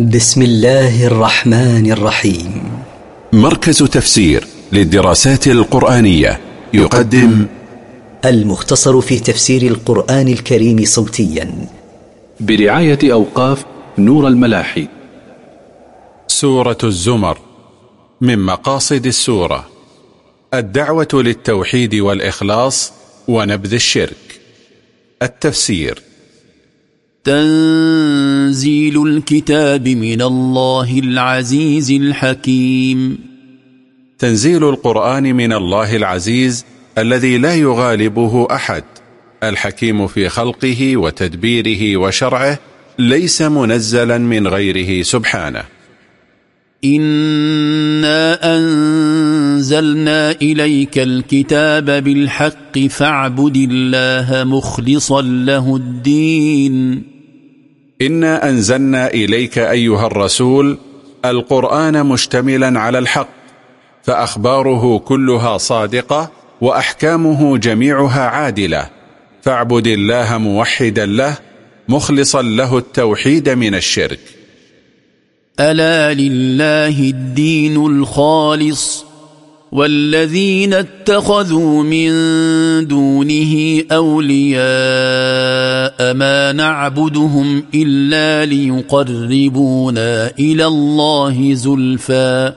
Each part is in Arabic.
بسم الله الرحمن الرحيم. مركز تفسير للدراسات القرآنية يقدم المختصر في تفسير القرآن الكريم صوتيا. برعاية أوقاف نور الملاحي. سورة الزمر من مقاصد السورة. الدعوة للتوحيد والإخلاص ونبذ الشرك. التفسير. تنزيل الكتاب من الله العزيز الحكيم. تنزيل القرآن من الله العزيز الذي لا يغالبه أحد. الحكيم في خلقه وتدبيره وشرعه ليس منزلا من غيره سبحانه. إنا أنزلنا إليك الكتاب بالحق فاعبد الله مخلصا له الدين. إنا أنزلنا إليك أيها الرسول القرآن مشتملا على الحق فأخباره كلها صادقة وأحكامه جميعها عادلة. فاعبد الله موحدا له مخلصا له التوحيد من الشرك. ألا لله الدين الخالص؟ والذين اتخذوا من دونه أولياء ما نعبدهم إلا ليقربونا إلى الله زلفى.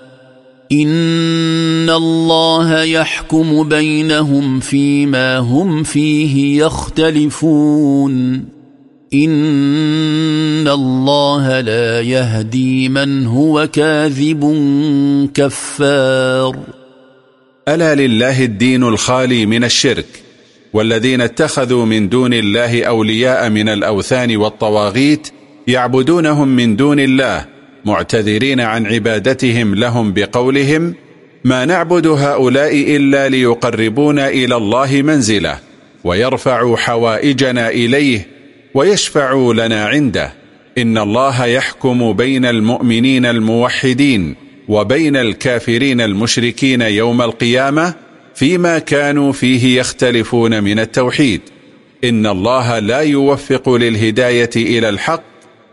إن الله يحكم بينهم فيما هم فيه يختلفون. إن الله لا يهدي من هو كاذب كفار. ألا لله الدين الخالي من الشرك والذين اتخذوا من دون الله أولياء من الأوثان والطواغيت يعبدونهم من دون الله معتذرين عن عبادتهم لهم بقولهم ما نعبد هؤلاء إلا ليقربونا إلى الله منزلة ويرفعوا حوائجنا إليه ويشفعوا لنا عنده إن الله يحكم بين المؤمنين الموحدين. وبين الكافرين المشركين يوم القيامة فيما كانوا فيه يختلفون من التوحيد. إن الله لا يوفق للهداية إلى الحق.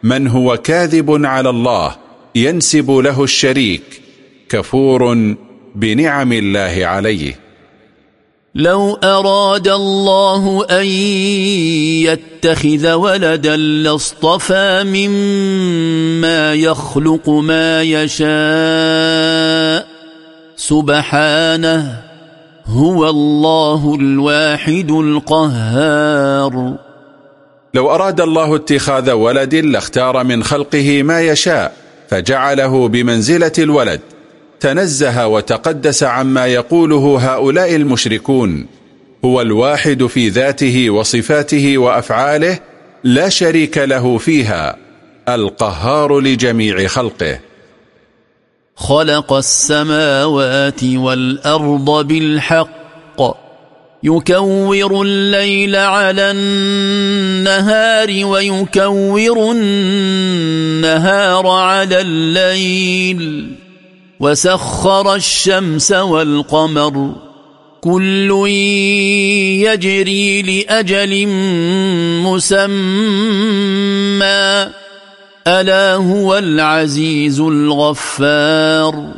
من هو كاذب على الله ينسب له الشريك. كفور بنعم الله عليه. لو أراد الله أن يتخذ ولدا لاصطفى مما يخلق ما يشاء. سبحانه هو الله الواحد القهار. لو أراد الله اتخاذ ولد لاختار من خلقه ما يشاء فجعله بمنزلة الولد. تنزه وتقدس عما يقوله هؤلاء المشركون. هو الواحد في ذاته وصفاته وأفعاله لا شريك له فيها القهار لجميع خلقه. خلق السماوات والأرض بالحق يكور الليل على النهار ويكور النهار على الليل. وسخر الشمس والقمر كل يجري لأجل مسمى. ألا هو العزيز الغفار.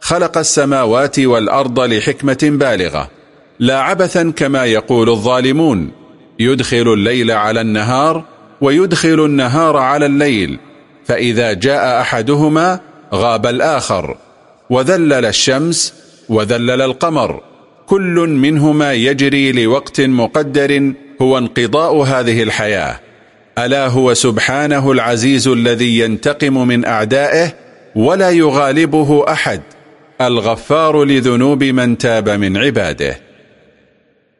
خلق السماوات والأرض لحكمة بالغة لا عبثا كما يقول الظالمون. يدخل الليل على النهار ويدخل النهار على الليل فإذا جاء أحدهما غاب الآخر وذلل الشمس وذلل القمر. كل منهما يجري لوقت مقدر هو انقضاء هذه الحياة. ألا هو سبحانه العزيز الذي ينتقم من أعدائه ولا يغالبه أحد. الغفار لذنوب من تاب من عباده.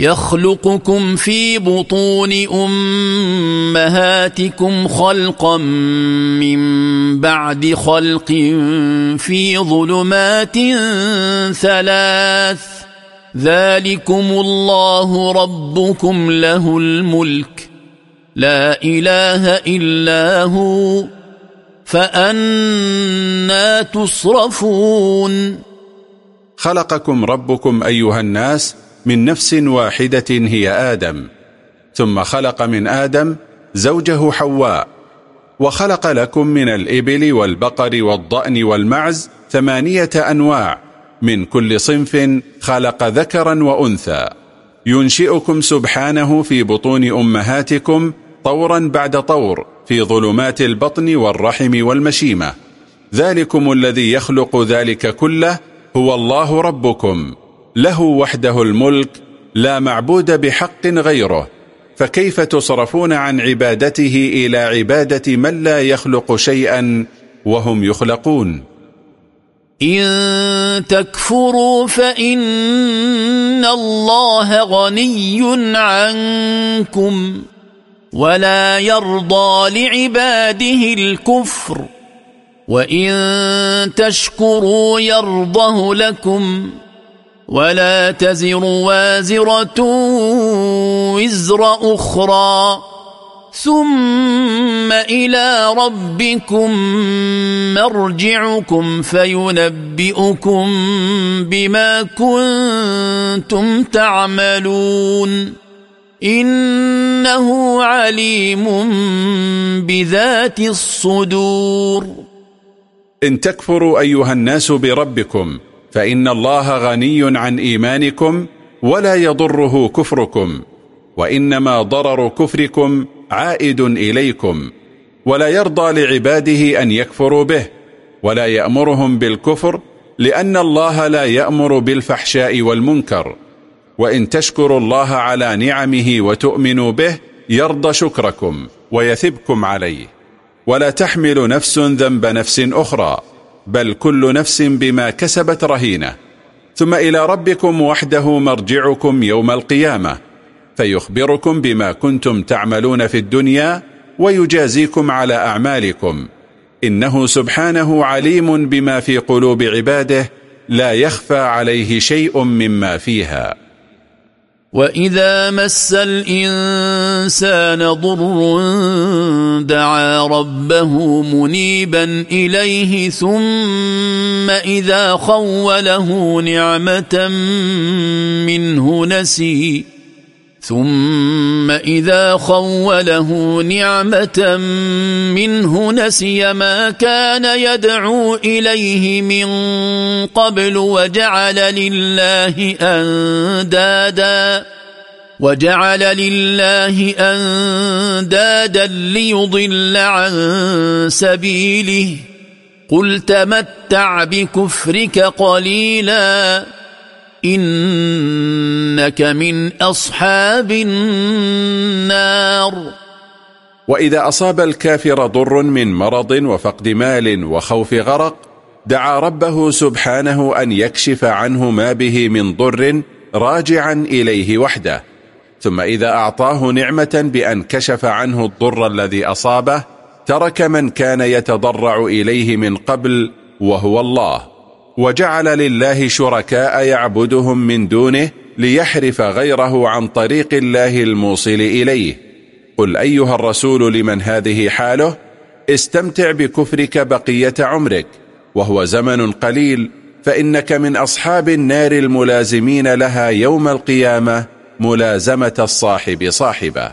يخلقكم في بطون أمهاتكم خلقا من بعد خلق في ظلمات ثلاث. ذلكم الله ربكم له الملك. لا إله إلا هو. فأنا تصرفون. خلقكم ربكم أيها الناس من نفس واحدة هي آدم ثم خلق من آدم زوجه حواء وخلق لكم من الإبل والبقر والضأن والمعز ثمانية أنواع من كل صنف خلق ذكرا وأنثى. ينشئكم سبحانه في بطون أمهاتكم طورا بعد طور في ظلمات البطن والرحم والمشيمة. ذلكم الذي يخلق ذلك كله هو الله ربكم. له وحده الملك لا معبود بحق غيره فكيف تصرفون عن عبادته إلى عبادة من لا يخلق شيئا وهم يخلقون؟ إن تكفروا فإن الله غني عنكم ولا يرضى لعباده الكفر وإن تشكروا يرضه لكم ولا تزر وازرة وزر أخرى. ثم إلى ربكم مرجعكم فينبئكم بما كنتم تعملون. إنه عليم بذات الصدور. إن تكفروا أيها الناس بربكم فإن الله غني عن إيمانكم ولا يضره كفركم وإنما ضرر كفركم عائد إليكم ولا يرضى لعباده أن يكفروا به ولا يأمرهم بالكفر لأن الله لا يأمر بالفحشاء والمنكر وإن تشكروا الله على نعمه وتؤمنوا به يرضى شكركم ويثبكم عليه ولا تحمل نفس ذنب نفس أخرى. بل كل نفس بما كسبت رهينة. ثم إلى ربكم وحده مرجعكم يوم القيامة فيخبركم بما كنتم تعملون في الدنيا ويجازيكم على أعمالكم. إنه سبحانه عليم بما في قلوب عباده لا يخفى عليه شيء مما فيها. واذا مس الانسان ضر دعا ربه منيبا اليه ثم اذا خوله نعمه منه نسي ثم إذا خوله نعمة منه نسي ما كان يدعو إليه من قبل وجعل لله أندادا وجعل لله أندادا ليضل عن سبيله. قل تمتع بكفرك قليلا. إنك من أصحاب النار. وإذا أصاب الكافر ضر من مرض وفقد مال وخوف غرق دعا ربه سبحانه أن يكشف عنه ما به من ضر راجعا إليه وحده. ثم إذا أعطاه نعمة بأن كشف عنه الضر الذي أصابه ترك من كان يتضرع إليه من قبل وهو الله. وجعل لله شركاء يعبدهم من دونه ليحرف غيره عن طريق الله الموصل إليه. قل أيها الرسول لمن هذه حاله؟ استمتع بكفرك بقية عمرك وهو زمن قليل فإنك من أصحاب النار الملازمين لها يوم القيامة ملازمة الصاحب صاحبه.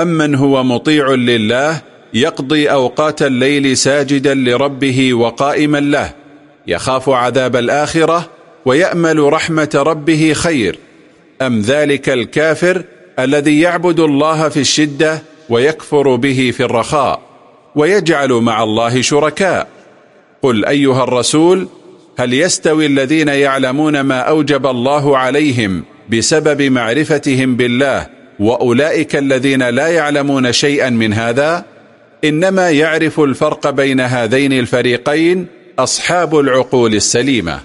امن هو مطيع لله يقضي اوقات الليل ساجدا لربه وقائما له يخاف عذاب الاخره ويامل رحمه ربه خير. ام ذلك الكافر الذي يعبد الله في الشده ويكفر به في الرخاء ويجعل مع الله شركاء. قل ايها الرسول هل يستوي الذين يعلمون ما أوجب الله عليهم بسبب معرفتهم بالله وأولئك الذين لا يعلمون شيئا من هذا إنما يعرف الفرق بين هذين الفريقين أصحاب العقول السليمة.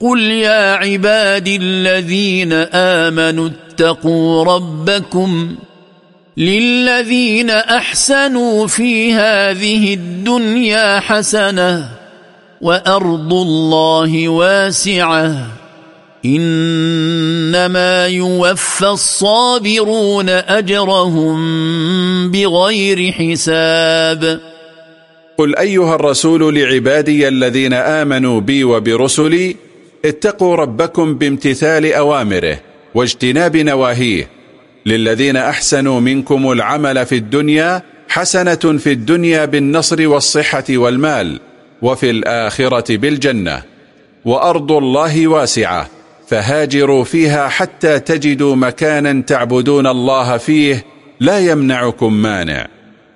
قل يا عبادي الذين آمنوا اتقوا ربكم للذين أحسنوا في هذه الدنيا حسنة وأرض الله واسعة. إنما يوفى الصابرون أجرهم بغير حساب. قل أيها الرسول لعبادي الذين آمنوا بي وبرسلي اتقوا ربكم بامتثال أوامره واجتناب نواهيه. للذين أحسنوا منكم العمل في الدنيا حسنة في الدنيا بالنصر والصحة والمال وفي الآخرة بالجنة. وأرض الله واسعة. فهاجروا فيها حتى تجدوا مكانا تعبدون الله فيه لا يمنعكم مانع.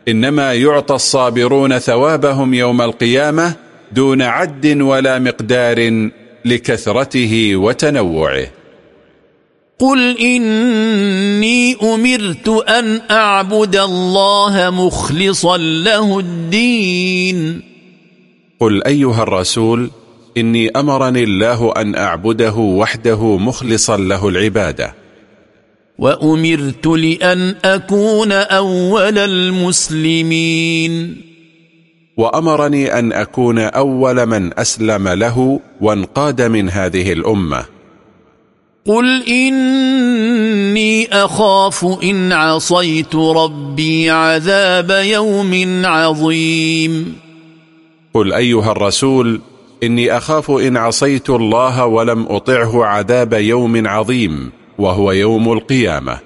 إنما يعطى الصابرون ثوابهم يوم القيامة دون عد ولا مقدار لكثرته وتنوعه. قل إني أمرت أن أعبد الله مخلصا له الدين. قل أيها الرسول إني أمرني الله أن أعبده وحده مخلصا له العبادة. وأمرت لأن أكون أول المسلمين. وأمرني أن أكون أول من أسلم له وانقاد من هذه الأمة. قل إني أخاف إن عصيت ربي عذاب يوم عظيم. قل أيها الرسول إني أخاف إن عصيت الله ولم أطعه عذاب يوم عظيم وهو يوم القيامة.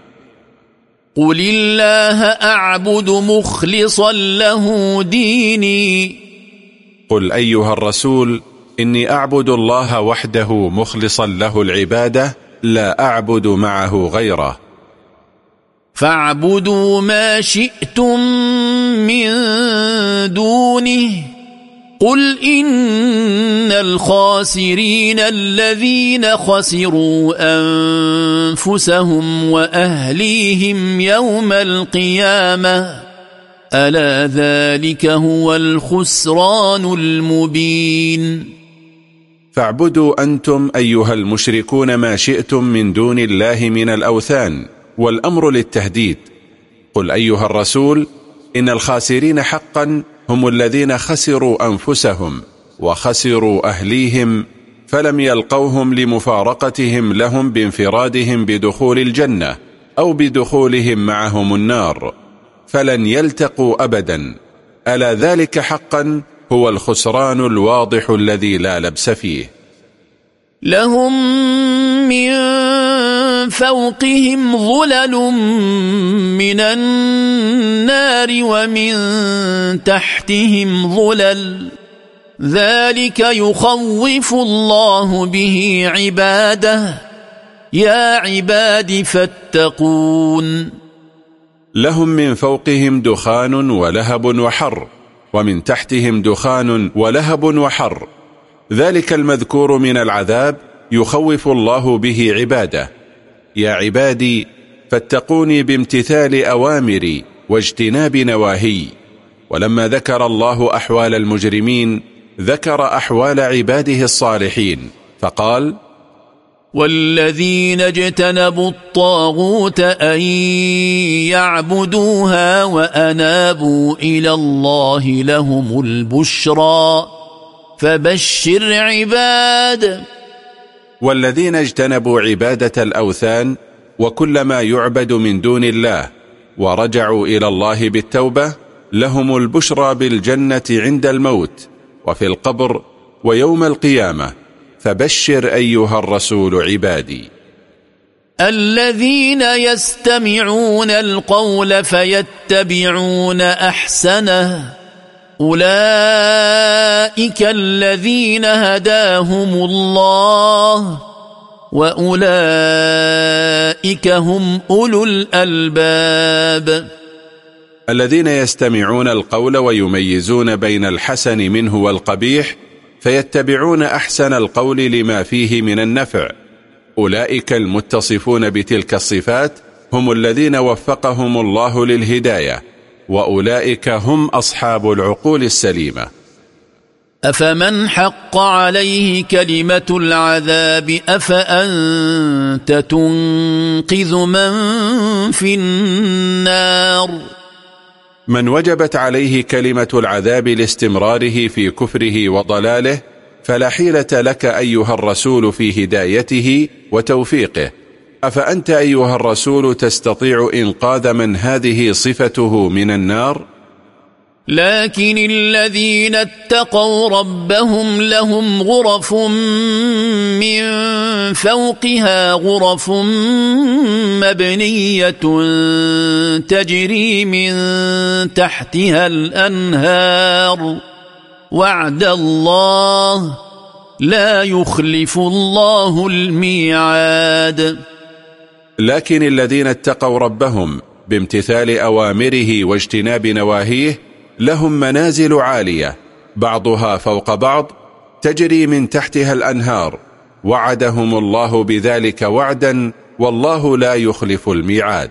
قل الله أعبد مخلصا له ديني. قل أيها الرسول إني أعبد الله وحده مخلصا له العبادة لا أعبد معه غيره. فاعبدوا ما شئتم من دونه. قل إن الخاسرين الذين خسروا أنفسهم وأهليهم يوم القيامة ألا ذلك هو الخسران المبين. فاعبدوا أنتم أيها المشركون ما شئتم من دون الله من الأوثان والأمر للتهديد. قل أيها الرسول إن الخاسرين حقا هم الذين خسروا أنفسهم وخسروا أهليهم فلم يلقوهم لمفارقتهم لهم بانفرادهم بدخول الجنة أو بدخولهم معهم النار فلن يلتقوا أبدا. ألا ذلك حقا؟ هو الخسران الواضح الذي لا لبس فيه. لهم من فوقهم ظلل من النار ومن تحتهم ظلل. ذلك يخوف الله به عباده. يا عباد فاتقون. لهم من فوقهم دخان ولهب وحر ومن تحتهم دخان ولهب وحر. ذلك المذكور من العذاب يخوف الله به عباده. يا عبادي فاتقوني بامتثال أوامري واجتناب نواهي. ولما ذكر الله أحوال المجرمين ذكر أحوال عباده الصالحين فقال والذين اجتنبوا الطاغوت أن يعبدوها وأنابوا إلى الله لهم البشرى. فبشر عباد. والذين اجتنبوا عبادة الأوثان وكل ما يعبد من دون الله ورجعوا إلى الله بالتوبة لهم البشرى بالجنة عند الموت وفي القبر ويوم القيامة. فبشر أيها الرسول عبادي. الذين يستمعون القول فيتبعون أحسنه. أولئك الذين هداهم الله وأولئك هم أولو الألباب. الذين يستمعون القول ويميزون بين الحسن منه والقبيح فيتبعون أحسن القول لما فيه من النفع. أولئك المتصفون بتلك الصفات هم الذين وفقهم الله للهداية. وأولئك هم أصحاب العقول السليمة. أفمن حق عليه كلمة العذاب أفأنت تنقذ من في النار؟ من وجبت عليه كلمة العذاب لاستمراره في كفره وضلاله فلا حيلة لك أيها الرسول في هدايته وتوفيقه. أفأنت أيها الرسول تستطيع إنقاذ من هذه صفته من النار؟ لكن الذين اتقوا ربهم لهم غرف من فوقها غرف مبنية تجري من تحتها الأنهار وعد الله لا يخلف الله الميعاد لكن الذين اتقوا ربهم بامتثال أوامره واجتناب نواهيه لهم منازل عالية بعضها فوق بعض تجري من تحتها الأنهار وعدهم الله بذلك وعدا والله لا يخلف الميعاد.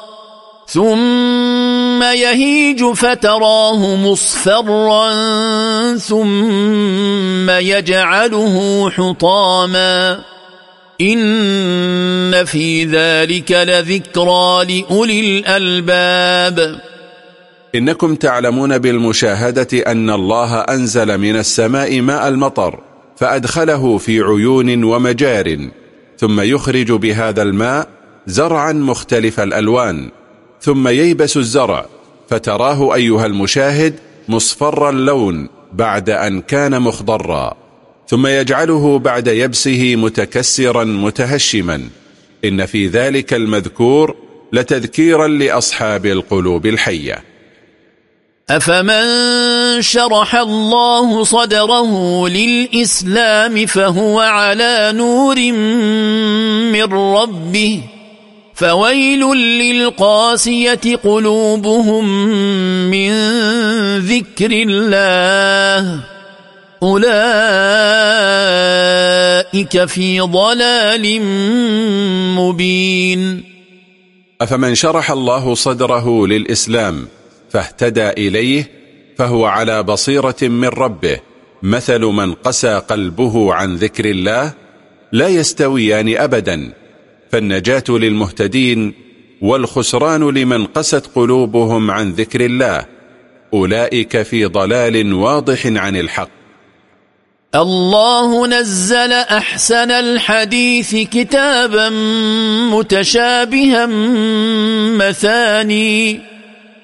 ثم يهيج فتراه مصفرا ثم يجعله حطاما. إن في ذلك لذكرى لأولي الألباب. إنكم تعلمون بالمشاهدة أن الله أنزل من السماء ماء المطر فأدخله في عيون ومجار ثم يخرج بهذا الماء زرعا مختلف الألوان. ثم ييبس الزرع فتراه أيها المشاهد مصفر اللون بعد أن كان مخضرا. ثم يجعله بعد يبسه متكسرا متهشما. إن في ذلك المذكور لتذكيرا لأصحاب القلوب الحية. أفمن شرح الله صدره للإسلام فهو على نور من ربه. فويل للقاسية قلوبهم من ذكر الله. أولئك في ضلال مبين. أفمن شرح الله صدره للإسلام فاهتدى إليه فهو على بصيرة من ربه مثل من قسى قلبه عن ذكر الله لا يستويان أبدا. فالنجاة للمهتدين والخسران لمن قست قلوبهم عن ذكر الله. أولئك في ضلال واضح عن الحق. الله نزل أحسن الحديث كتابا متشابها مثاني.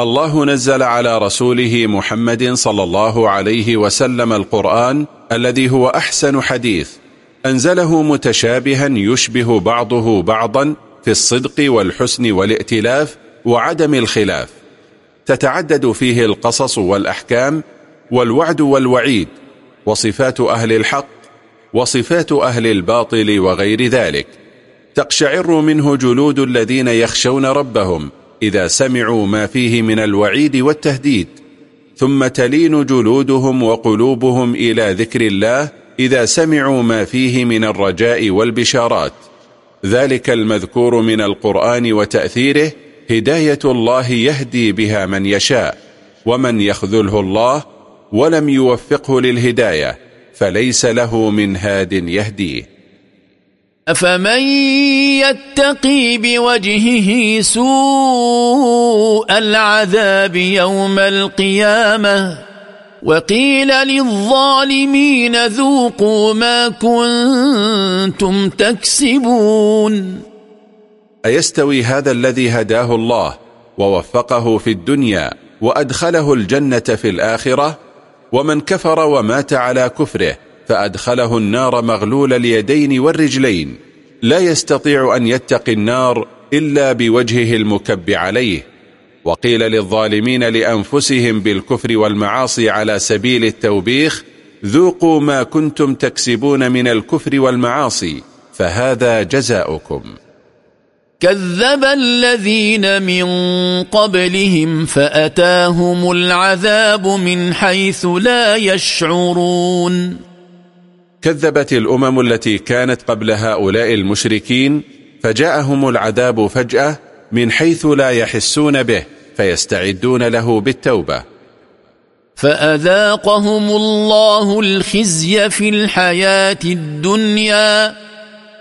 الله نزل على رسوله محمد صلى الله عليه وسلم القرآن الذي هو أحسن حديث. أنزله متشابها يشبه بعضه بعضا في الصدق والحسن والائتلاف وعدم الخلاف. تتعدد فيه القصص والأحكام والوعد والوعيد وصفات أهل الحق وصفات أهل الباطل وغير ذلك. تقشعر منه جلود الذين يخشون ربهم إذا سمعوا ما فيه من الوعيد والتهديد ثم تلين جلودهم وقلوبهم إلى ذكر الله إذا سمعوا ما فيه من الرجاء والبشارات. ذلك المذكور من القرآن وتأثيره هداية الله يهدي بها من يشاء ومن يخذله الله ولم يوفقه للهداية فليس له من هاد يهديه. أفمن يتقي بوجهه سوء العذاب يوم القيامة وقيل للظالمين ذوقوا ما كنتم تكسبون أيستوي هذا الذي هداه الله ووفقه في الدنيا وأدخله الجنة في الآخرة ومن كفر ومات على كفره فأدخله النار مغلول اليدين والرجلين. لا يستطيع أن يتقي النار إلا بوجهه المكب عليه. وقيل للظالمين لأنفسهم بالكفر والمعاصي على سبيل التوبيخ ذوقوا ما كنتم تكسبون من الكفر والمعاصي فهذا جزاؤكم. كذب الذين من قبلهم فأتاهم العذاب من حيث لا يشعرون. كذبت الأمم التي كانت قبل هؤلاء المشركين فجاءهم العذاب فجأة من حيث لا يحسون به فيستعدون له بالتوبة. فأذاقهم الله الخزي في الحياة الدنيا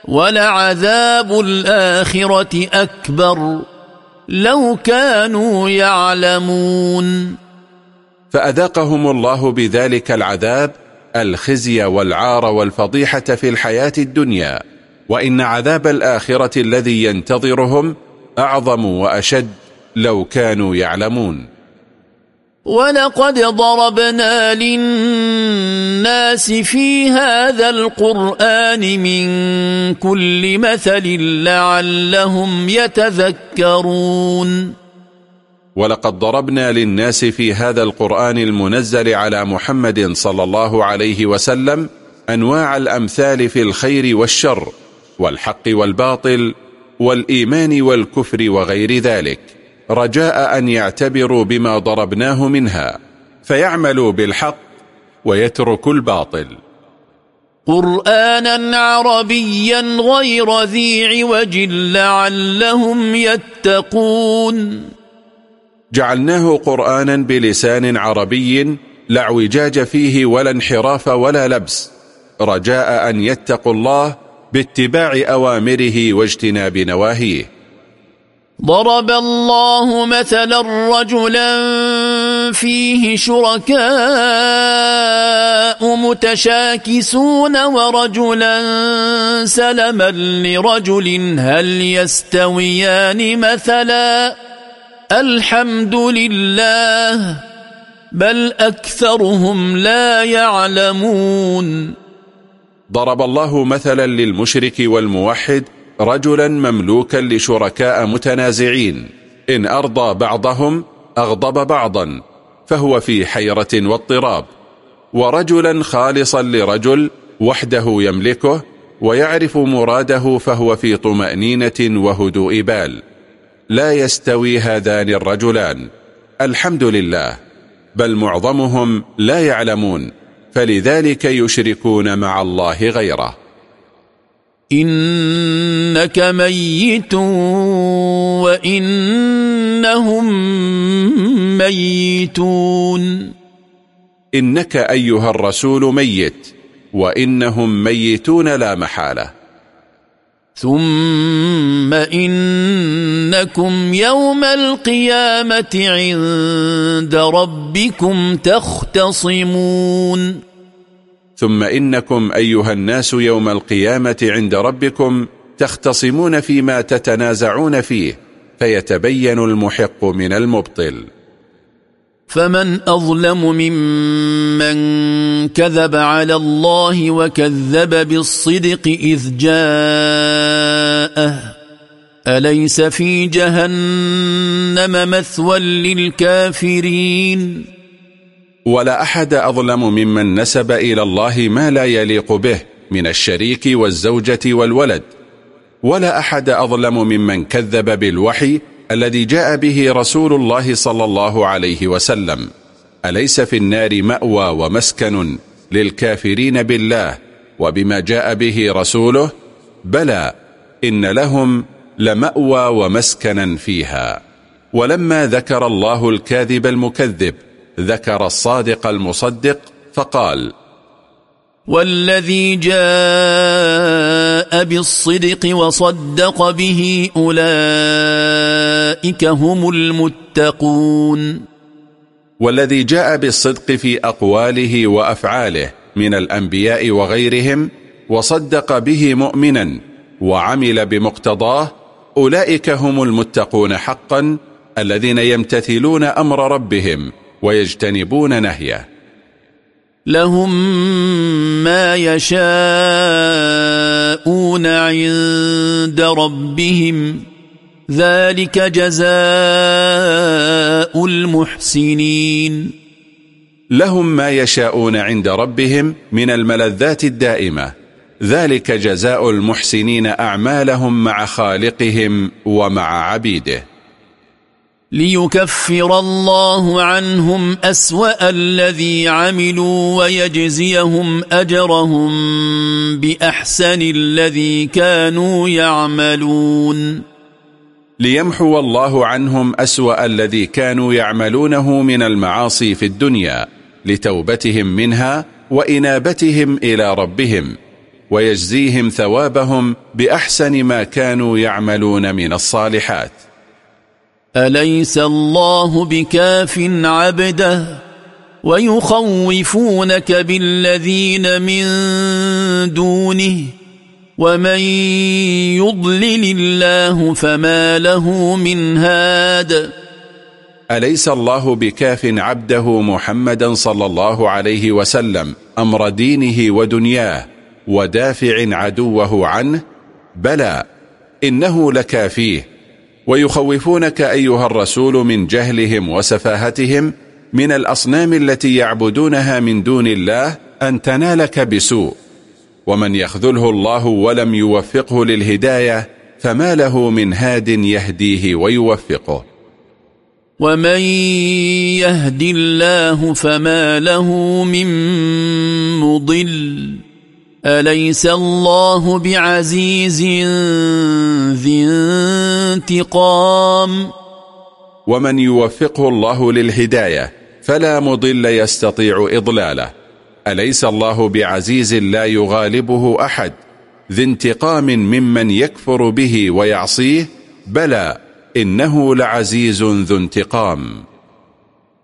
ولعذاب الآخرة أكبر. لو كانوا يعلمون. فأذاقهم الله بذلك العذاب الخزي والعار والفضيحة في الحياة الدنيا وإن عذاب الآخرة الذي ينتظرهم أعظم وأشد لو كانوا يعلمون. ولقد ضربنا للناس في هذا القرآن من كل مثل لعلهم يتذكرون. ولقد ضربنا للناس في هذا القرآن المنزل على محمد صلى الله عليه وسلم أنواع الأمثال في الخير والشر والحق والباطل والإيمان والكفر وغير ذلك. رجاء أن يعتبروا بما ضربناه منها فيعملوا بالحق ويتركوا الباطل. قرآنا عربيا غير ذي عوج لعلهم يتقون. جعلناه قرآنا بلسان عربي لا اعوجاج فيه ولا انحراف ولا لبس رجاء أن يتقوا الله باتباع أوامره واجتناب نواهيه. ضرب الله مثلا رجلا فيه شركاء متشاكسون ورجلا سلما لرجل هل يستويان مثلا؟ الحمد لله بل أكثرهم لا يعلمون. ضرب الله مثلا للمشرك والموحد رجلا مملوكا لشركاء متنازعين. إن أرضى بعضهم أغضب بعضا فهو في حيرة واضطراب. ورجلا خالصا لرجل وحده يملكه ويعرف مراده فهو في طمأنينة وهدوء بال. لا يستوي هذان الرجلان. الحمد لله. بل معظمهم لا يعلمون. فلذلك يشركون مع الله غيره. إنك ميت وإنهم ميتون. إنك أيها الرسول ميت وإنهم ميتون لا محالة. ثم إنكم يوم القيامة عند ربكم تختصمون ثم إنكم أيها الناس يوم القيامة عند ربكم تختصمون فيما تتنازعون فيه فيتبين المحق من المبطل فمن أظلم ممن كذب على الله وكذب بالصدق إذ جاءه. أليس في جهنم مثوى للكافرين؟ ولا أحد أظلم ممن نسب إلى الله ما لا يليق به من الشريك والزوجة والولد. ولا أحد أظلم ممن كذب بالوحي الذي جاء به رسول الله صلى الله عليه وسلم. أليس في النار مأوى ومسكن للكافرين بالله وبما جاء به رسوله؟ بلى إن لهم لمأوى ومسكنا فيها. ولما ذكر الله الكاذب المكذب ذكر الصادق المصدق فقال والذي جاء بالصدق وصدق به أولئك هم المتقون. والذي جاء بالصدق في أقواله وأفعاله من الأنبياء وغيرهم وصدق به مؤمنا وعمل بمقتضاه أولئك هم المتقون حقا الذين يمتثلون أمر ربهم ويجتنبون نهيه. لهم ما يشاءون عند ربهم. ذلك جزاء المحسنين. لهم ما يشاءون عند ربهم من الملذات الدائمة. ذلك جزاء المحسنين أعمالهم مع خالقهم ومع عبيده. ليكفر الله عنهم أسوأ الذي عملوا ويجزيهم أجرهم بأحسن الذي كانوا يعملون. ليمحو الله عنهم أسوأ الذي كانوا يعملونه من المعاصي في الدنيا لتوبتهم منها وإنابتهم إلى ربهم ويجزيهم ثوابهم بأحسن ما كانوا يعملون من الصالحات. أليس الله بكاف عبده ويخوفونك بالذين من دونه ومن يضلل الله فما له من هاد أليس الله بكاف عبده محمدا صلى الله عليه وسلم أمر دينه ودنياه ودافع عدوه عنه؟ بلى إنه لكافيه. ويخوفونك أيها الرسول من جهلهم وسفاهتهم من الأصنام التي يعبدونها من دون الله أن تنالك بسوء. ومن يخذله الله ولم يوفقه للهداية فما له من هاد يهديه ويوفقه. ومن يهد الله فما له من مضل. أليس الله بعزيز ذي انتقام؟ ومن يوفقه الله للهداية فلا مضل يستطيع إضلاله. أليس الله بعزيز لا يغالبه أحد؟ ذي انتقام ممن يكفر به ويعصيه؟ بلى إنه لعزيز ذو انتقام.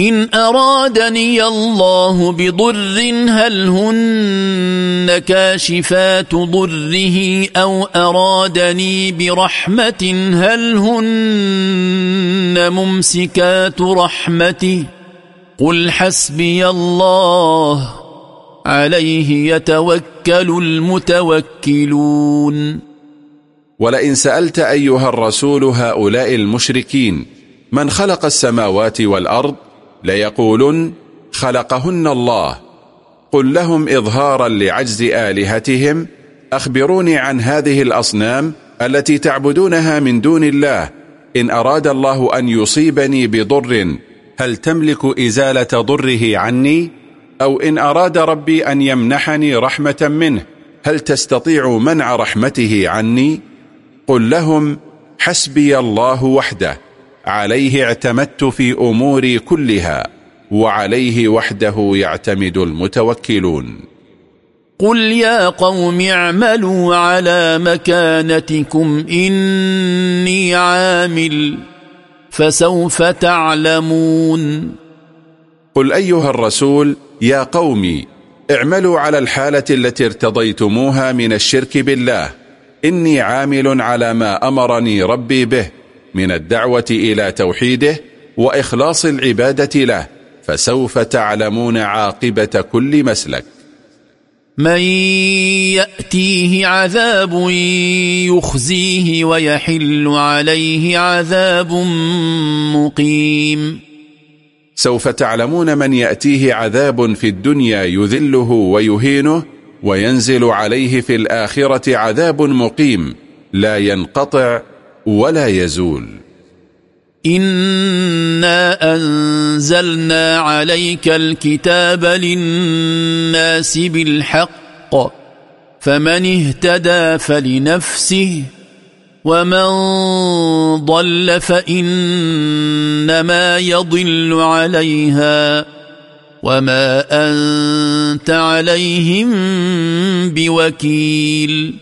إن أرادني الله بضر هل هن كاشفات ضره؟ أو أرادني برحمة هل هن ممسكات رحمته؟ قل حسبي الله عليه يتوكل المتوكلون. ولئن سألت أيها الرسول هؤلاء المشركين من خلق السماوات والأرض؟ ليقولن خلقهن الله. قل لهم إظهارا لعجز آلهتهم. أخبروني عن هذه الأصنام التي تعبدونها من دون الله. إن أراد الله أن يصيبني بضر هل تملك إزالة ضره عني؟ أو إن أراد ربي أن يمنحني رحمة منه هل تستطيع منع رحمته عني؟ قل لهم حسبي الله وحده. عليه اعتمدت في أموري كلها وعليه وحده يعتمد المتوكلون. قل يا قوم اعملوا على مكانتكم إني عامل فسوف تعلمون. قل أيها الرسول يا قومي اعملوا على الحالة التي ارتضيتموها من الشرك بالله إني عامل على ما أمرني ربي به. من الدعوة إلى توحيده وإخلاص العبادة له فسوف تعلمون عاقبة كل مسلك. من يأتيه عذاب يخزيه ويحل عليه عذاب مقيم. سوف تعلمون من يأتيه عذاب في الدنيا يذله ويهينه وينزل عليه في الآخرة عذاب مقيم لا ينقطع ولا يزول. إنا أنزلنا عليك الكتاب للناس بالحق فمن اهتدى فلنفسه ومن ضل فإنما يضل عليها وما أنت عليهم بوكيل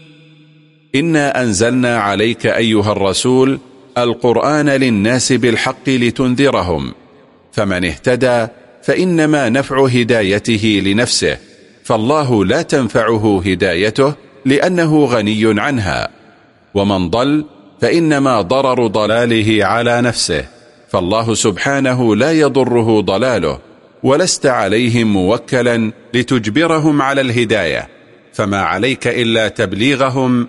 إنا أنزلنا عليك أيها الرسول القرآن للناس بالحق لتنذرهم فمن اهتدى فإنما نفع هدايته لنفسه فالله لا تنفعه هدايته لأنه غني عنها ومن ضل فإنما ضرر ضلاله على نفسه فالله سبحانه لا يضره ضلاله ولست عليهم موكلا لتجبرهم على الهداية فما عليك إلا تبليغهم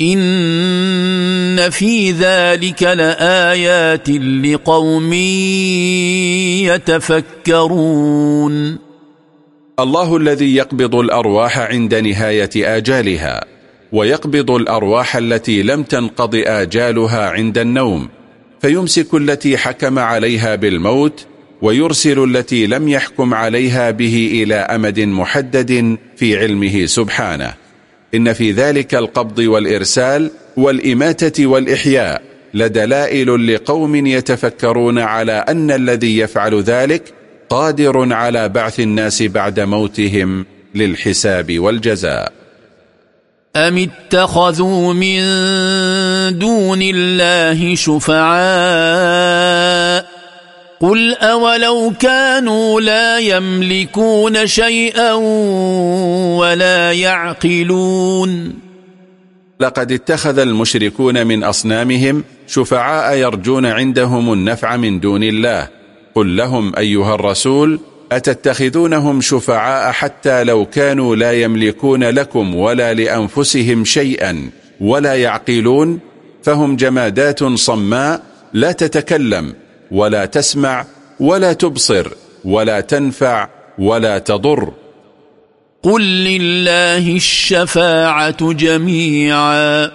إن في ذلك لآيات لقوم يتفكرون. الله الذي يقبض الأرواح عند نهاية آجالها ويقبض الأرواح التي لم تنقض آجالها عند النوم فيمسك التي حكم عليها بالموت ويرسل التي لم يحكم عليها به إلى أمد محدد في علمه سبحانه. إن في ذلك القبض والإرسال والإماتة والإحياء لدلائل لقوم يتفكرون على أن الذي يفعل ذلك قادر على بعث الناس بعد موتهم للحساب والجزاء. أم اتخذوا من دون الله شفعاء؟ قل أولو كانوا لا يملكون شيئا ولا يعقلون. لقد اتخذ المشركون من أصنامهم شفعاء يرجون عندهم النفع من دون الله. قل لهم أيها الرسول أتتخذونهم شفعاء حتى لو كانوا لا يملكون لكم ولا لأنفسهم شيئا ولا يعقلون؟ فهم جمادات صماء لا تتكلم. ولا تسمع ولا تبصر ولا تنفع ولا تضر. قل لله الشفاعة جميعا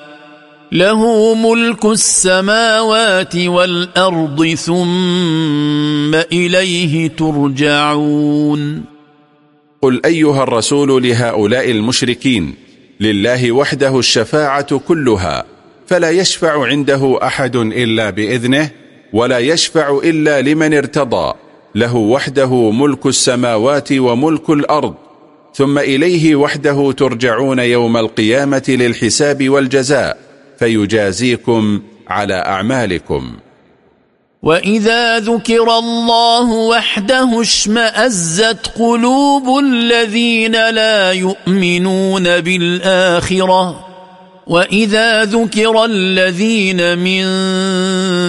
له ملك السماوات والأرض ثم إليه ترجعون. قل أيها الرسول لهؤلاء المشركين لله وحده الشفاعة كلها فلا يشفع عنده أحد إلا بإذنه ولا يشفع إلا لمن ارتضى له وحده ملك السماوات وملك الأرض ثم إليه وحده ترجعون يوم القيامة للحساب والجزاء فيجازيكم على أعمالكم. وإذا ذكر الله وحده اشمأزت قلوب الذين لا يؤمنون بالآخرة. واذا ذكر الذين من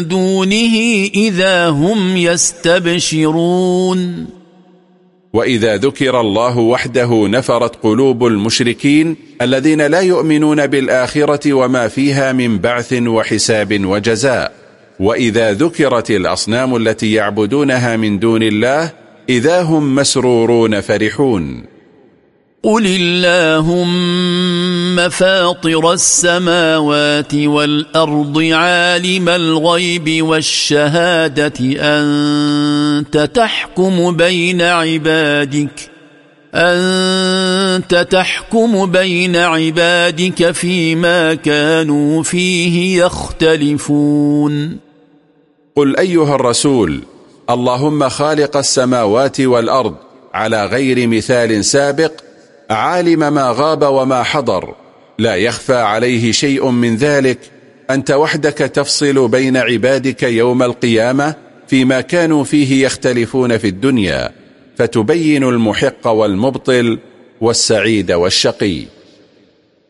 دونه اذا هم يستبشرون واذا ذكر الله وحده نفرت قلوب المشركين الذين لا يؤمنون بالاخره وما فيها من بعث وحساب وجزاء واذا ذكرت الاصنام التي يعبدونها من دون الله اذا هم مسرورون فرحون قل اللهم فاطر السماوات والأرض عالم الغيب والشهادة أنت تحكم بين عبادك أنت تحكم بين عبادك فيما كانوا فيه يختلفون. قل أيها الرسول اللهم خالق السماوات والأرض على غير مثال سابق عالم ما غاب وما حضر. لا يخفى عليه شيء من ذلك أنت وحدك تفصل بين عبادك يوم القيامة فيما كانوا فيه يختلفون في الدنيا فتبين المحق والمبطل والسعيد والشقي.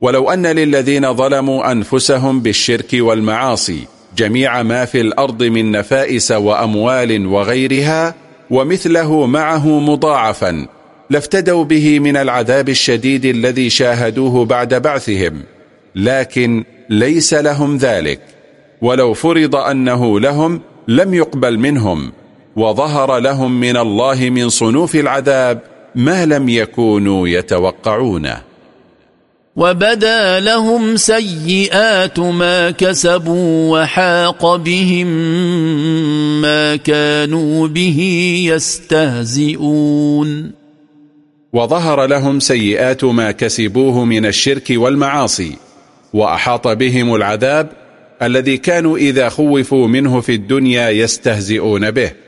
ولو أن للذين ظلموا أنفسهم بالشرك والمعاصي جميع ما في الأرض من نفائس وأموال وغيرها ومثله معه مضاعفا لافتدوا به من العذاب الشديد الذي شاهدوه بعد بعثهم. لكن ليس لهم ذلك. ولو فرض أنه لهم لم يقبل منهم. وظهر لهم من الله من صنوف العذاب ما لم يكونوا يتوقعونه. وبدا لهم سيئات ما كسبوا وحاق بهم ما كانوا به يستهزئون. وظهر لهم سيئات ما كسبوه من الشرك والمعاصي وأحاط بهم العذاب الذي كانوا إذا خوفوا منه في الدنيا يستهزئون به.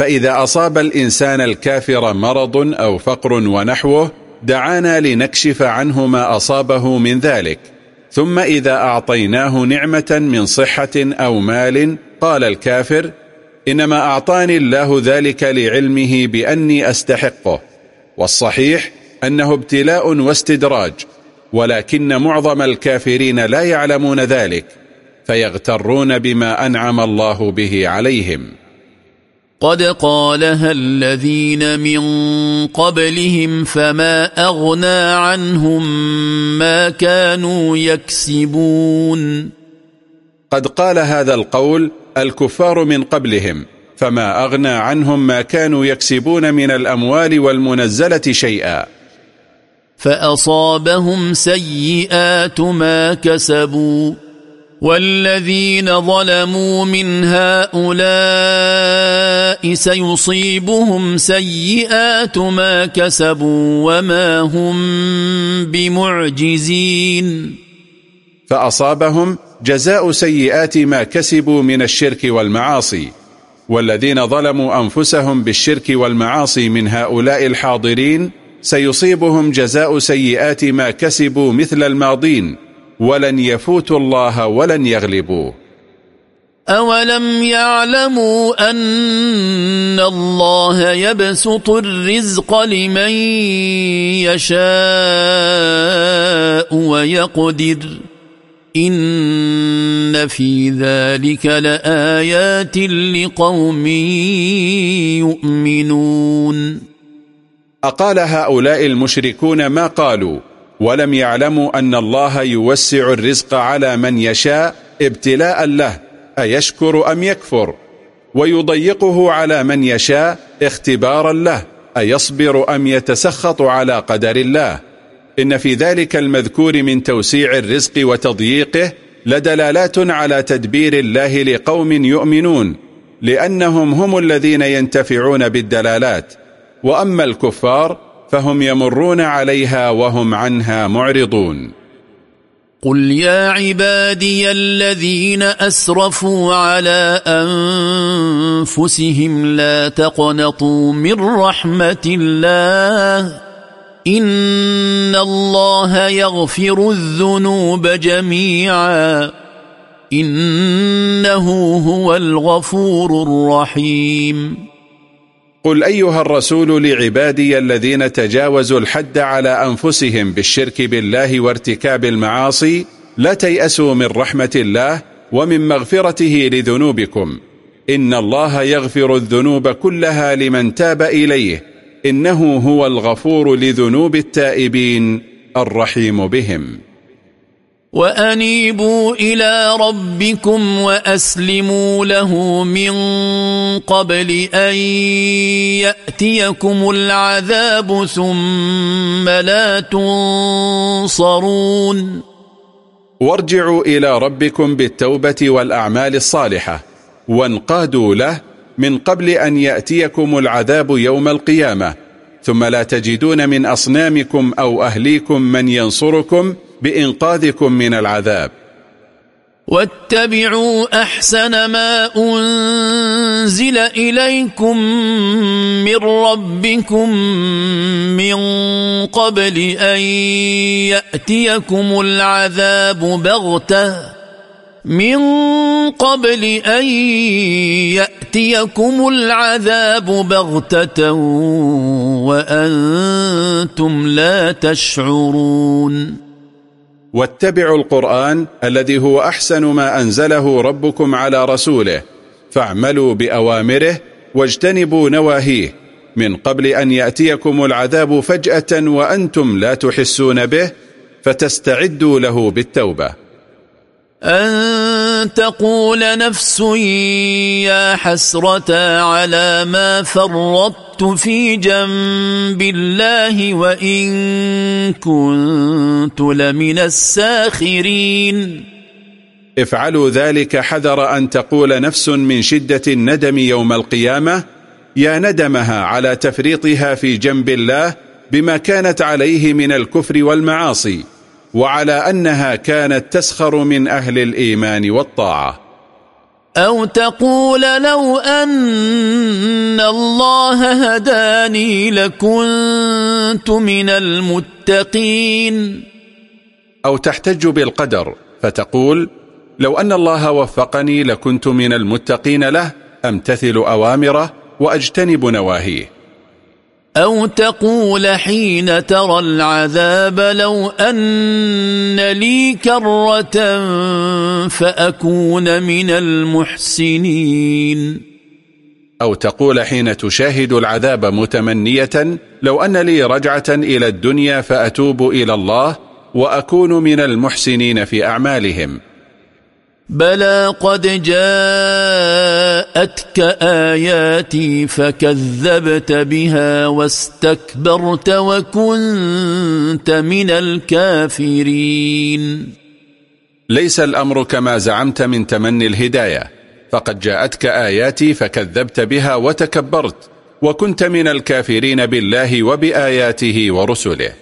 فإذا أصاب الإنسان الكافر مرض أو فقر ونحوه دعانا لنكشف عنه ما أصابه من ذلك. ثم إذا أعطيناه نعمة من صحة أو مال قال الكافر إنما أعطاني الله ذلك لعلمه بأني أستحقه. والصحيح أنه ابتلاء واستدراج ولكن معظم الكافرين لا يعلمون ذلك فيغترون بما أنعم الله به عليهم. قد قالها الذين من قبلهم فما أغنى عنهم ما كانوا يكسبون. قد قال هذا القول الكفار من قبلهم فما أغنى عنهم ما كانوا يكسبون من الأموال والمنزلة شيئا. فأصابهم سيئات ما كسبوا. والذين ظلموا من هؤلاء سيصيبهم سيئات ما كسبوا وما هم بمعجزين. فأصابهم جزاء سيئات ما كسبوا من الشرك والمعاصي. والذين ظلموا أنفسهم بالشرك والمعاصي من هؤلاء الحاضرين سيصيبهم جزاء سيئات ما كسبوا مثل الماضين. ولن يفوتوا الله ولن يغلبوه أولم يعلموا أن الله يبسط الرزق لمن يشاء ويقدر. إن في ذلك لآيات لقوم يؤمنون. أقال هؤلاء المشركون ما قالوا؟ ولم يعلموا أن الله يوسع الرزق على من يشاء ابتلاء له أيشكر أم يكفر؟ ويضيقه على من يشاء اختبارا له أيصبر أم يتسخط على قدر الله؟ إن في ذلك المذكور من توسيع الرزق وتضييقه لدلالات على تدبير الله لقوم يؤمنون لأنهم هم الذين ينتفعون بالدلالات. وأما الكفار فهم يمرون عليها وهم عنها معرضون. قل يا عبادي الذين أسرفوا على أنفسهم لا تقنطوا من رحمة الله. إن الله يغفر الذنوب جميعا. إنه هو الغفور الرحيم. قل أيها الرسول لعبادي الذين تجاوزوا الحد على أنفسهم بالشرك بالله وارتكاب المعاصي لا تيأسوا من رحمة الله ومن مغفرته لذنوبكم. إن الله يغفر الذنوب كلها لمن تاب إليه. إنه هو الغفور لذنوب التائبين الرحيم بهم. وأنيبوا إلى ربكم وأسلموا له من قبل أن يأتيكم العذاب ثم لا تنصرون. وارجعوا إلى ربكم بالتوبة والأعمال الصالحة وانقادوا له من قبل أن يأتيكم العذاب يوم القيامة ثم لا تجدون من أصنامكم أو أهليكم من ينصركم بإنقاذكم من العذاب. واتبعوا أحسن ما أنزل إليكم من ربكم من قبل أن يأتيكم العذاب بغتة. من قبل أن يأتيكم العذاب بغتة وأنتم لا تشعرون. واتبعوا القرآن الذي هو أحسن ما أنزله ربكم على رسوله فاعملوا بأوامره واجتنبوا نواهيه من قبل أن يأتيكم العذاب فجأة وأنتم لا تحسون به فتستعدوا له بالتوبة. أن تقول نفس يا حسرة على ما فرطت في جنب الله وإن كنت لمن الساخرين. افعلوا ذلك حذر أن تقول نفس من شدة الندم يوم القيامة يا ندمها على تفريطها في جنب الله بما كانت عليه من الكفر والمعاصي. وعلى أنها كانت تسخر من أهل الإيمان والطاعة. أو تقول لو أن الله هداني لكنت من المتقين. أو تحتج بالقدر فتقول لو أن الله وفقني لكنت من المتقين له أمتثل أوامره وأجتنب نواهيه. أو تقول حين ترى العذاب لو أن لي كرة فأكون من المحسنين أو تقول حين تشاهد العذاب متمنية لو أن لي رجعة إلى الدنيا فأتوب إلى الله وأكون من المحسنين في أعمالهم. بلى قد جاءتك آياتي فكذبت بها واستكبرت وكنت من الكافرين. ليس الأمر كما زعمت من تمني الهداية. فقد جاءتك آياتي فكذبت بها وتكبرت وكنت من الكافرين بالله وبآياته ورسله.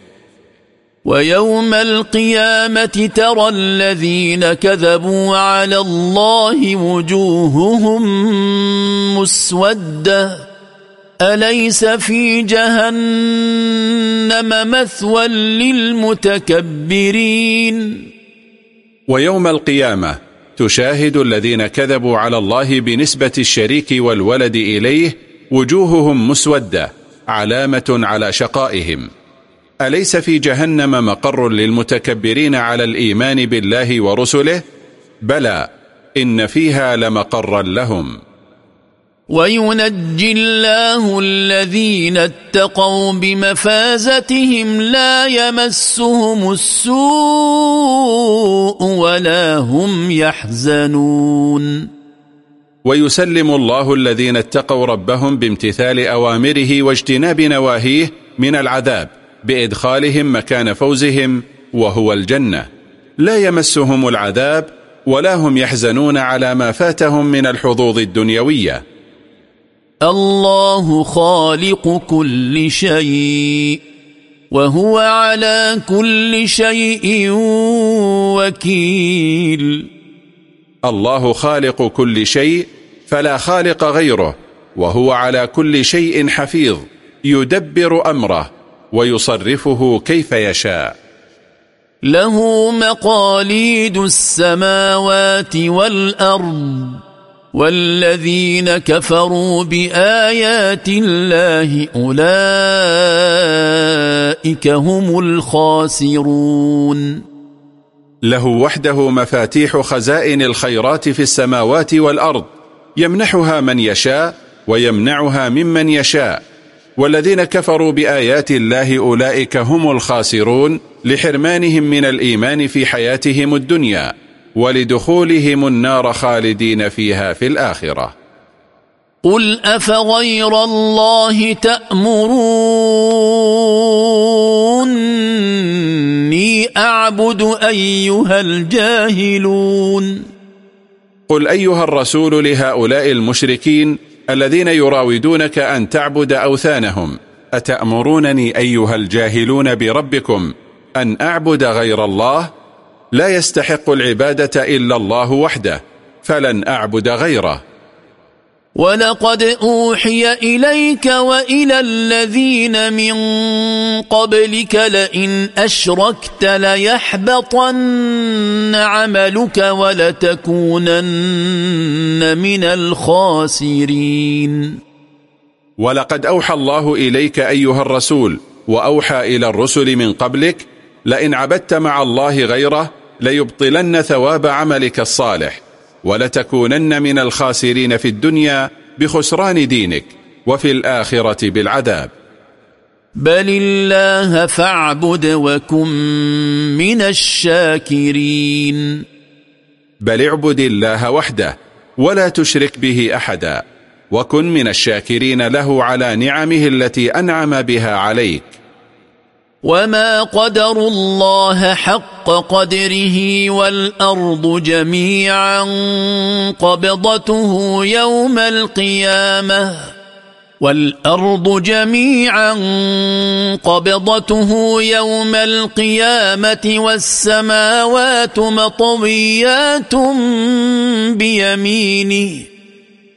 ويوم القيامة ترى الذين كذبوا على الله وجوههم مسودة. أليس في جهنم مثوى للمتكبرين؟ ويوم القيامة تشاهد الذين كذبوا على الله بنسبة الشريك والولد إليه وجوههم مسودة علامة على شقائهم. أليس في جهنم مقر للمتكبرين على الإيمان بالله ورسله؟ بلى إن فيها لمقرا لهم. وينجي الله الذين اتقوا بمفازتهم لا يمسهم السوء ولا هم يحزنون. ويسلم الله الذين اتقوا ربهم بامتثال أوامره واجتناب نواهيه من العذاب. بإدخالهم مكان فوزهم وهو الجنة. لا يمسهم العذاب ولا هم يحزنون على ما فاتهم من الحظوظ الدنيوية. الله خالق كل شيء وهو على كل شيء وكيل. الله خالق كل شيء فلا خالق غيره وهو على كل شيء حفيظ يدبر أمره. ويصرفه كيف يشاء. له مقاليد السماوات والأرض والذين كفروا بآيات الله أولئك هم الخاسرون. له وحده مفاتيح خزائن الخيرات في السماوات والأرض يمنحها من يشاء ويمنعها ممن يشاء. والذين كفروا بآيات الله أولئك هم الخاسرون لحرمانهم من الإيمان في حياتهم الدنيا ولدخولهم النار خالدين فيها في الآخرة. قل أفغير الله تأمروني أعبد أيها الجاهلون؟ قل أيها الرسول لهؤلاء المشركين الذين يراودونك أن تعبد أوثانهم أتأمرونني أيها الجاهلون بربكم أن أعبد غير الله؟ لا يستحق العبادة إلا الله وحده فلن أعبد غيره. ولقد أوحي إليك وإلى الذين من قبلك لئن أشركت ليحبطن عملك ولتكونن من الخاسرين. ولقد أوحى الله إليك أيها الرسول وأوحى إلى الرسل من قبلك لئن عبدت مع الله غيره ليبطلن ثواب عملك الصالح. ولتكونن من الخاسرين في الدنيا بخسران دينك وفي الآخرة بالعذاب. بل الله فاعبد وكن من الشاكرين. بل اعبد الله وحده ولا تشرك به أحدا وكن من الشاكرين له على نعمه التي أنعم بها عليك. وما قدروا الله حق قدره والأرض جميعا قبضته يوم القيامة والأرض جميعا قبضته يوم القيامة والسماوات مطويات بيمينه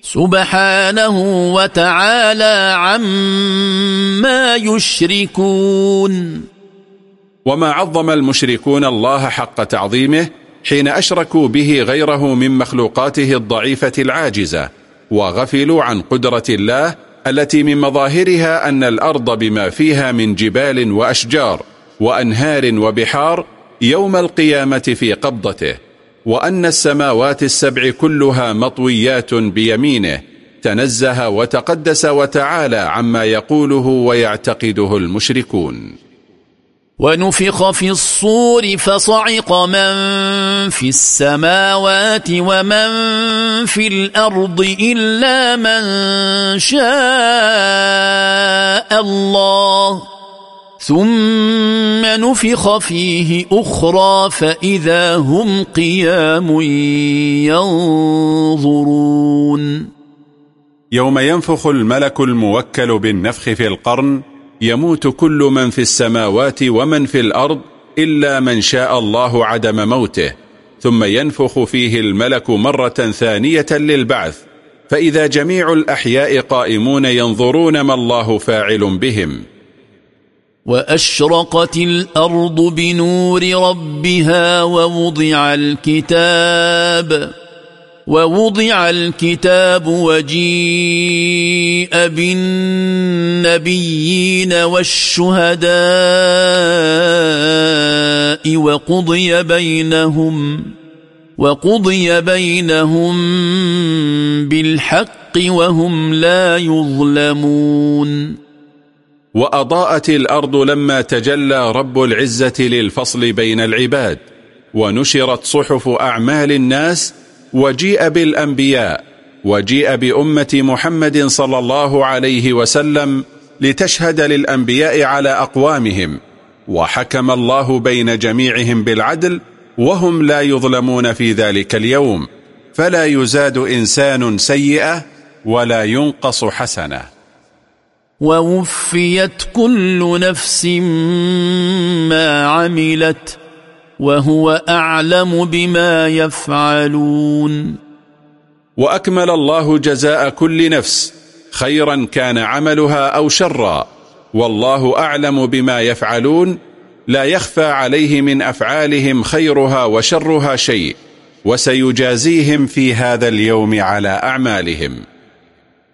سبحانه وتعالى عما يشركون. وما عظم المشركون الله حق تعظيمه حين أشركوا به غيره من مخلوقاته الضعيفة العاجزة وغفلوا عن قدرة الله التي من مظاهرها أن الأرض بما فيها من جبال وأشجار وأنهار وبحار يوم القيامة في قبضته. وأن السماوات السبع كلها مطويات بيمينه تنزه وتقدس وتعالى عما يقوله ويعتقده المشركون. ونفخ في الصور فصعق من في السماوات ومن في الأرض إلا من شاء الله. ثم نفخ فيه أخرى فإذا هم قيام ينظرون. يوم ينفخ الملك الموكل بالنفخ في القرن يموت كل من في السماوات ومن في الأرض إلا من شاء الله عدم موته ثم ينفخ فيه الملك مرة ثانية للبعث فإذا جميع الأحياء قائمون ينظرون ما الله فاعل بهم. وأشرقت الأرض بنور ربها ووضع الكتاب ووضع الكتاب وجيء بالنبيين والشهداء وقضي بينهم وقضي بينهم بالحق وهم لا يظلمون. وأضاءت الأرض لما تجلى رب العزة للفصل بين العباد ونشرت صحف أعمال الناس وجيء بالأنبياء وجيء بأمة محمد صلى الله عليه وسلم لتشهد للأنبياء على أقوامهم وحكم الله بين جميعهم بالعدل وهم لا يظلمون في ذلك اليوم فلا يزاد إنسان سيئة ولا ينقص حسنة. ووفيت كل نفس ما عملت وهو أعلم بما يفعلون. وأكمل الله جزاء كل نفس خيرا كان عملها أو شرا. والله أعلم بما يفعلون. لا يخفى عليه من أفعالهم خيرها وشرها شيء. وسيجازيهم في هذا اليوم على أعمالهم.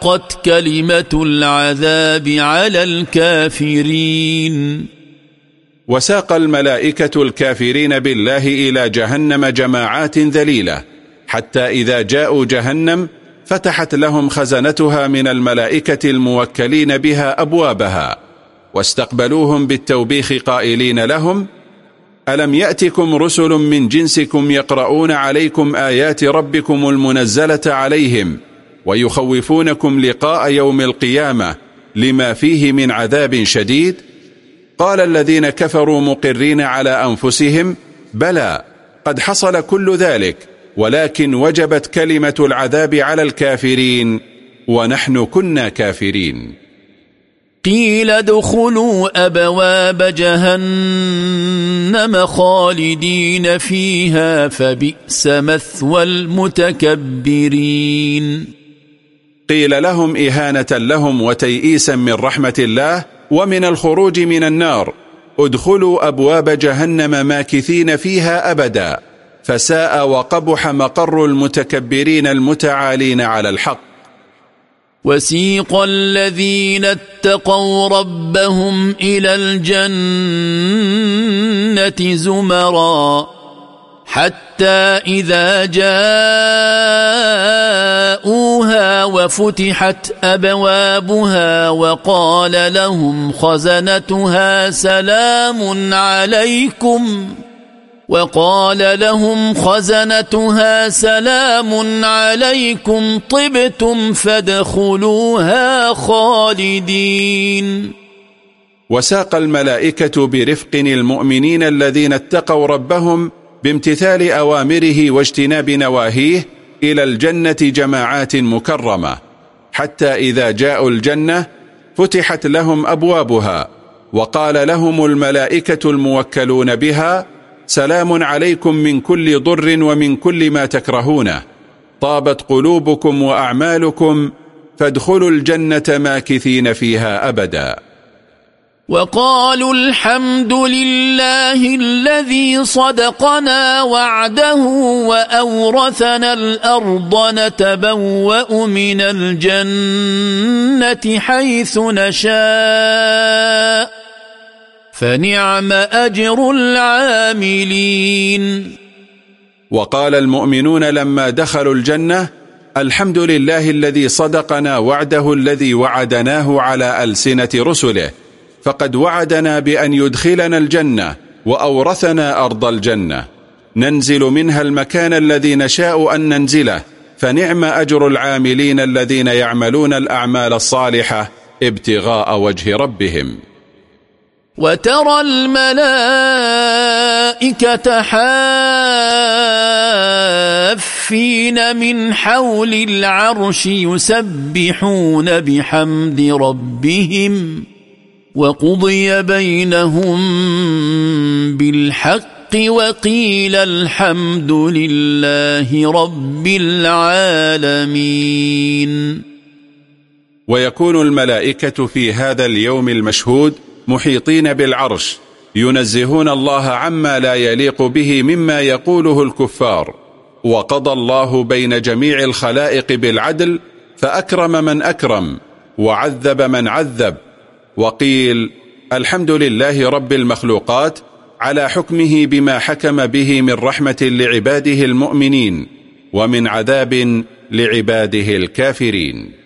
حقت كلمة العذاب على الكافرين. وساق الملائكة الكافرين بالله إلى جهنم جماعات ذليلة حتى إذا جاءوا جهنم فتحت لهم خزنتها من الملائكة الموكلين بها أبوابها واستقبلوهم بالتوبيخ قائلين لهم ألم يأتكم رسل من جنسكم يقرؤون عليكم آيات ربكم المنزلة عليهم؟ ويخوفونكم لقاء يوم القيامة لما فيه من عذاب شديد؟ قال الذين كفروا مقرين على أنفسهم بلى قد حصل كل ذلك ولكن وجبت كلمة العذاب على الكافرين ونحن كنا كافرين. قيل ادخلوا أبواب جهنم خالدين فيها فبئس مثوى المتكبرين. قيل لهم إهانة لهم وتيئيسا من رحمة الله ومن الخروج من النار. ادخلوا أبواب جهنم ماكثين فيها أبدا. فساء وقبح مقر المتكبرين المتعالين على الحق. وسيق الذين اتقوا ربهم إلى الجنة زمرا. حتى إذا جاءوها وفتحت أبوابها وقال لهم خزنتها سلام عليكم وقال لهم خزنتها سلام عليكم طبتم فادخلوها خالدين. وساق الملائكة برفق المؤمنين الذين اتقوا ربهم بامتثال أوامره واجتناب نواهيه إلى الجنة جماعات مكرمة حتى إذا جاءوا الجنة فتحت لهم أبوابها وقال لهم الملائكة الموكلون بها سلام عليكم من كل ضر ومن كل ما تكرهونه طابت قلوبكم وأعمالكم فادخلوا الجنة ماكثين فيها أبدا. وقالوا الحمد لله الذي صدقنا وعده وأورثنا الأرض نتبوأ من الجنة حيث نشاء فنعم أجر العاملين. وقال المؤمنون لما دخلوا الجنة الحمد لله الذي صدقنا وعده الذي وعدناه على ألسنة رسله. فقد وعدنا بأن يدخلنا الجنة وأورثنا أرض الجنة. ننزل منها المكان الذي نشاء أن ننزله فنعم أجر العاملين الذين يعملون الأعمال الصالحة ابتغاء وجه ربهم. وترى الملائكة حافين من حول العرش يسبحون بحمد ربهم. وقضي بينهم بالحق وقيل الحمد لله رب العالمين. ويكون الملائكة في هذا اليوم المشهود محيطين بالعرش ينزهون الله عما لا يليق به مما يقوله الكفار. وقضى الله بين جميع الخلائق بالعدل فأكرم من أكرم وعذب من عذب وقيل الحمد لله رب المخلوقات على حكمه بما حكم به من رحمة لعباده المؤمنين ومن عذاب لعباده الكافرين.